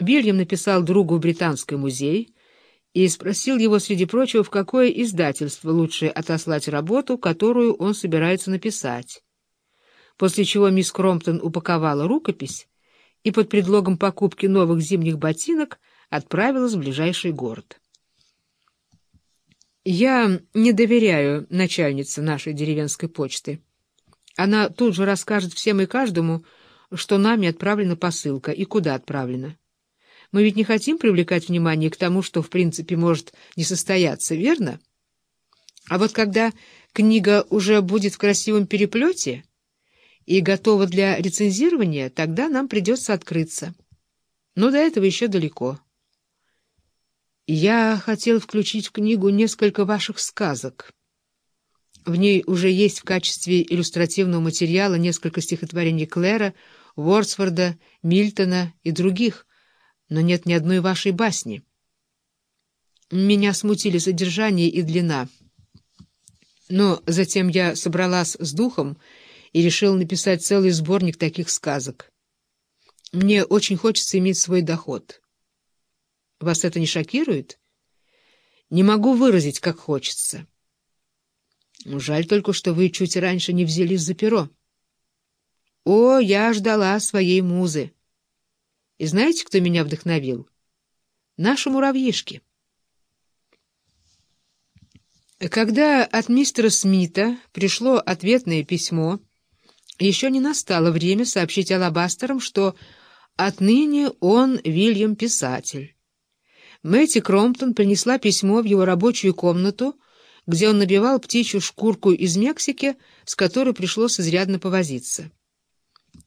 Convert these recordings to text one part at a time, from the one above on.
Вильям написал другу в Британский музей и спросил его, среди прочего, в какое издательство лучше отослать работу, которую он собирается написать. После чего мисс Кромптон упаковала рукопись и под предлогом покупки новых зимних ботинок отправилась в ближайший город. Я не доверяю начальнице нашей деревенской почты. Она тут же расскажет всем и каждому, что нами отправлена посылка и куда отправлена. Мы ведь не хотим привлекать внимание к тому, что в принципе может не состояться, верно? А вот когда книга уже будет в красивом переплете и готова для рецензирования, тогда нам придется открыться. Но до этого еще далеко. Я хотел включить в книгу несколько ваших сказок. В ней уже есть в качестве иллюстративного материала несколько стихотворений Клэра, Уордсворда, Мильтона и других — но нет ни одной вашей басни. Меня смутили содержание и длина. Но затем я собралась с духом и решил написать целый сборник таких сказок. Мне очень хочется иметь свой доход. Вас это не шокирует? Не могу выразить, как хочется. Жаль только, что вы чуть раньше не взялись за перо. О, я ждала своей музы. И знаете, кто меня вдохновил? Наши муравьишки. Когда от мистера Смита пришло ответное письмо, еще не настало время сообщить Алабастерам, что отныне он Вильям-писатель. Мэтти Кромптон принесла письмо в его рабочую комнату, где он набивал птичью шкурку из Мексики, с которой пришлось изрядно повозиться.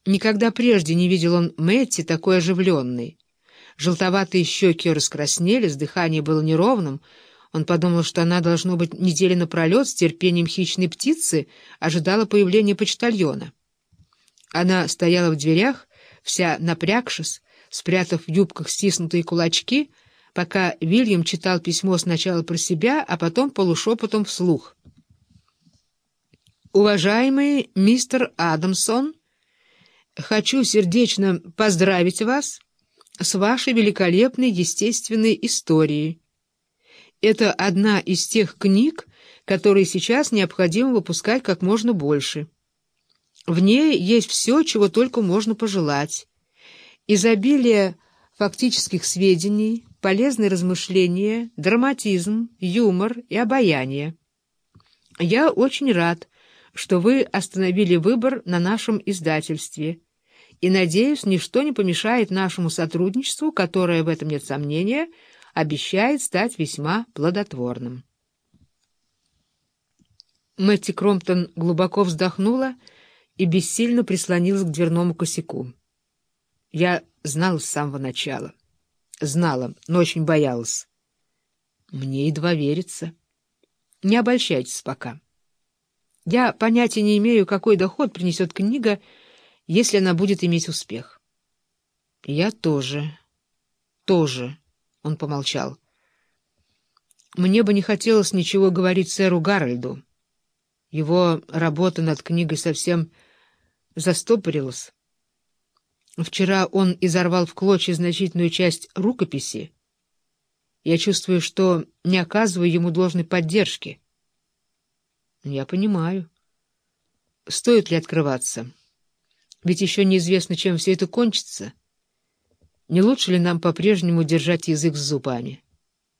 Никогда прежде не видел он Мэтти такой оживленной. Желтоватые щеки раскраснелись, дыхание было неровным. Он подумал, что она, должно быть, недели напролет с терпением хищной птицы ожидала появления почтальона. Она стояла в дверях, вся напрягшись, спрятав в юбках стиснутые кулачки, пока Вильям читал письмо сначала про себя, а потом полушепотом вслух. «Уважаемый мистер Адамсон», хочу сердечно поздравить вас с вашей великолепной естественной историей. Это одна из тех книг, которые сейчас необходимо выпускать как можно больше. В ней есть все, чего только можно пожелать. Изобилие фактических сведений, полезные размышления, драматизм, юмор и обаяние. Я очень рад, что вы остановили выбор на нашем издательстве – и, надеюсь, ничто не помешает нашему сотрудничеству, которое, в этом нет сомнения, обещает стать весьма плодотворным. Мэтти Кромптон глубоко вздохнула и бессильно прислонилась к дверному косяку. Я знала с самого начала. Знала, но очень боялась. Мне едва верится. Не обольщайтесь пока. Я понятия не имею, какой доход принесет книга, если она будет иметь успех. — Я тоже. Тоже. Он помолчал. Мне бы не хотелось ничего говорить сэру Гарольду. Его работа над книгой совсем застопорилась. Вчера он изорвал в клочья значительную часть рукописи. Я чувствую, что не оказываю ему должной поддержки. Я понимаю. Стоит ли открываться? Ведь еще неизвестно, чем все это кончится. Не лучше ли нам по-прежнему держать язык с зубами?